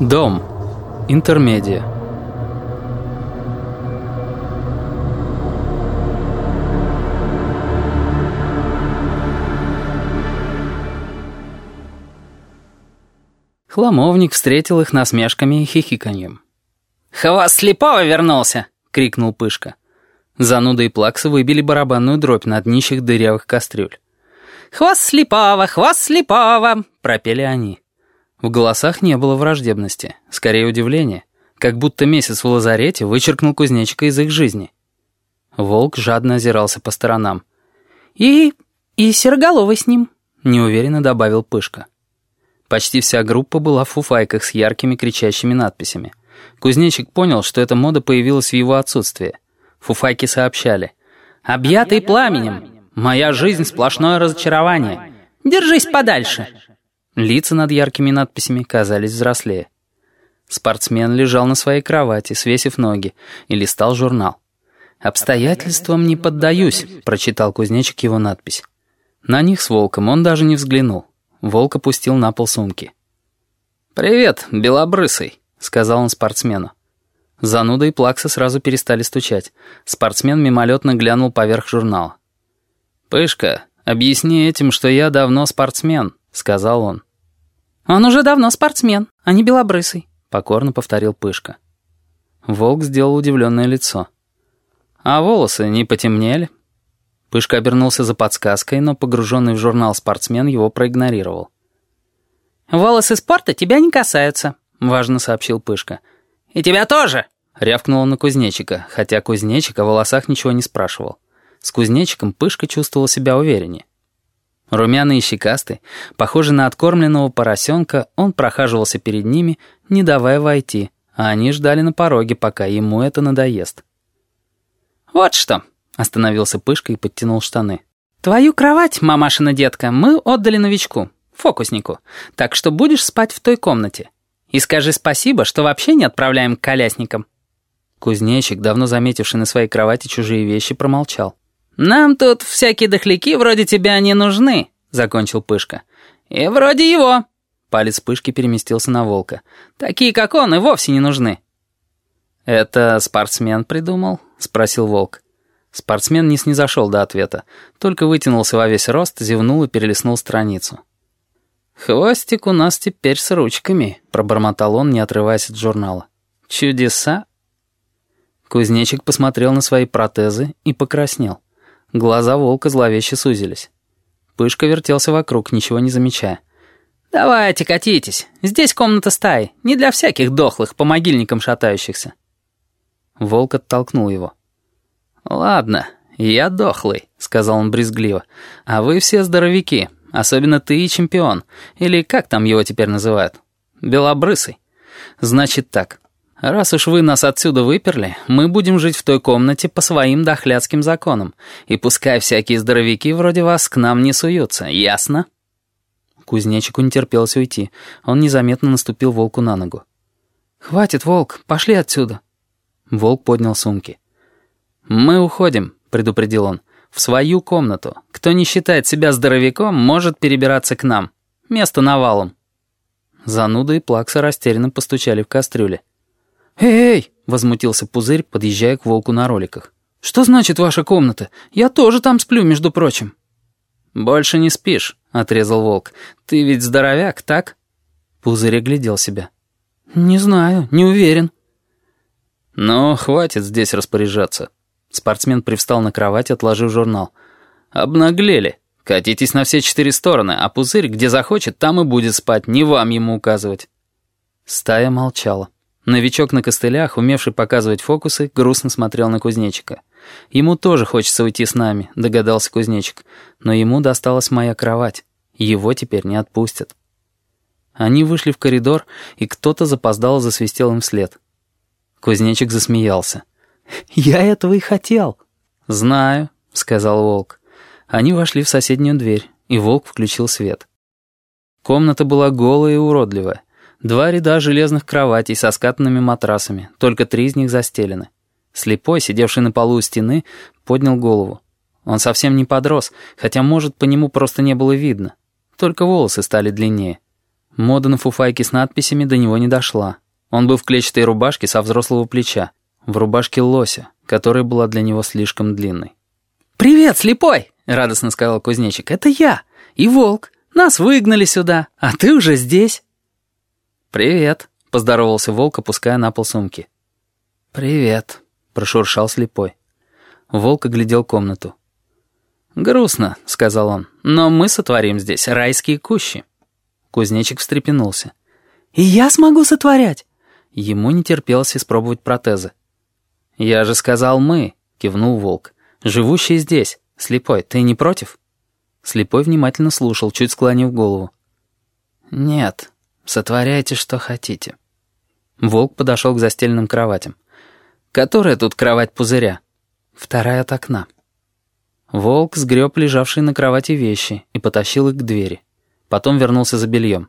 Дом. Интермедия. Хламовник встретил их насмешками и хихиканьем. «Хвост слепого вернулся!» — крикнул Пышка. Зануда и Плакса выбили барабанную дробь на днищах дырявых кастрюль. «Хвост слепого! Хвост слепого!» — пропели они. В голосах не было враждебности, скорее удивления, как будто месяц в лазарете вычеркнул кузнечика из их жизни. Волк жадно озирался по сторонам. «И... и Сероголовый с ним», — неуверенно добавил Пышка. Почти вся группа была в фуфайках с яркими кричащими надписями. Кузнечик понял, что эта мода появилась в его отсутствие. Фуфайки сообщали. «Объятый пламенем! Моя жизнь — сплошное разочарование! Держись подальше!» Лица над яркими надписями казались взрослее. Спортсмен лежал на своей кровати, свесив ноги, и листал журнал. «Обстоятельствам не поддаюсь», — прочитал кузнечик его надпись. На них с волком он даже не взглянул. Волк опустил на пол сумки. «Привет, белобрысый», — сказал он спортсмену. Зануда и Плакса сразу перестали стучать. Спортсмен мимолетно глянул поверх журнала. «Пышка, объясни этим, что я давно спортсмен», — сказал он. «Он уже давно спортсмен, а не белобрысый», — покорно повторил Пышка. Волк сделал удивленное лицо. «А волосы не потемнели?» Пышка обернулся за подсказкой, но погруженный в журнал спортсмен его проигнорировал. «Волосы спорта тебя не касаются», — важно сообщил Пышка. «И тебя тоже!» — рявкнула на кузнечика, хотя кузнечик о волосах ничего не спрашивал. С кузнечиком Пышка чувствовал себя увереннее. Румяный и щекастый, похожий на откормленного поросенка, он прохаживался перед ними, не давая войти, а они ждали на пороге, пока ему это надоест. «Вот что!» — остановился Пышка и подтянул штаны. «Твою кровать, мамашина детка, мы отдали новичку, фокуснику, так что будешь спать в той комнате. И скажи спасибо, что вообще не отправляем к колясникам». Кузнечик, давно заметивший на своей кровати чужие вещи, промолчал. «Нам тут всякие дохляки вроде тебя не нужны», — закончил Пышка. «И вроде его». Палец Пышки переместился на волка. «Такие, как он, и вовсе не нужны». «Это спортсмен придумал?» — спросил волк. Спортсмен не снизошел до ответа, только вытянулся во весь рост, зевнул и перелистнул страницу. «Хвостик у нас теперь с ручками», — пробормотал он, не отрываясь от журнала. «Чудеса!» Кузнечик посмотрел на свои протезы и покраснел. Глаза волка зловеще сузились. Пышка вертелся вокруг, ничего не замечая. «Давайте, катитесь. Здесь комната стаи. Не для всяких дохлых, по могильникам шатающихся». Волк оттолкнул его. «Ладно, я дохлый», — сказал он брезгливо. «А вы все здоровяки. Особенно ты и чемпион. Или как там его теперь называют? Белобрысый. Значит так. Раз уж вы нас отсюда выперли, мы будем жить в той комнате по своим дохляцким законам. И пускай всякие здоровяки вроде вас к нам не суются. Ясно? Кузнечику не терпелось уйти. Он незаметно наступил волку на ногу. «Хватит, волк, пошли отсюда». Волк поднял сумки. «Мы уходим», — предупредил он в свою комнату. Кто не считает себя здоровяком, может перебираться к нам. Место навалом». Зануда и Плакса растерянно постучали в кастрюле. «Эй!» — возмутился Пузырь, подъезжая к волку на роликах. «Что значит ваша комната? Я тоже там сплю, между прочим». «Больше не спишь», — отрезал волк. «Ты ведь здоровяк, так?» Пузырь оглядел себя. «Не знаю, не уверен». «Ну, хватит здесь распоряжаться», Спортсмен привстал на кровать, отложив журнал. «Обнаглели. Катитесь на все четыре стороны, а пузырь, где захочет, там и будет спать, не вам ему указывать». Стая молчала. Новичок на костылях, умевший показывать фокусы, грустно смотрел на кузнечика. «Ему тоже хочется уйти с нами», — догадался кузнечик. «Но ему досталась моя кровать. Его теперь не отпустят». Они вышли в коридор, и кто-то запоздало засвистел им вслед. Кузнечик засмеялся. «Я этого и хотел». «Знаю», — сказал Волк. Они вошли в соседнюю дверь, и Волк включил свет. Комната была голая и уродливая. Два ряда железных кроватей со скатанными матрасами, только три из них застелены. Слепой, сидевший на полу у стены, поднял голову. Он совсем не подрос, хотя, может, по нему просто не было видно. Только волосы стали длиннее. Мода на фуфайки с надписями до него не дошла. Он был в клетчатой рубашке со взрослого плеча, в рубашке лося, которая была для него слишком длинной. «Привет, слепой!» — радостно сказал кузнечик. «Это я и волк. Нас выгнали сюда, а ты уже здесь». «Привет», — поздоровался волк, опуская на пол сумки. «Привет», — прошуршал слепой. Волк оглядел комнату. «Грустно», — сказал он, — «но мы сотворим здесь райские кущи». Кузнечик встрепенулся. «И я смогу сотворять?» Ему не терпелось испробовать протезы. «Я же сказал «мы», — кивнул волк. «Живущий здесь. Слепой, ты не против?» Слепой внимательно слушал, чуть склонив голову. «Нет, сотворяйте, что хотите». Волк подошел к застеленным кроватям. «Которая тут кровать пузыря?» «Вторая от окна». Волк сгреб лежавшие на кровати вещи и потащил их к двери. Потом вернулся за бельем.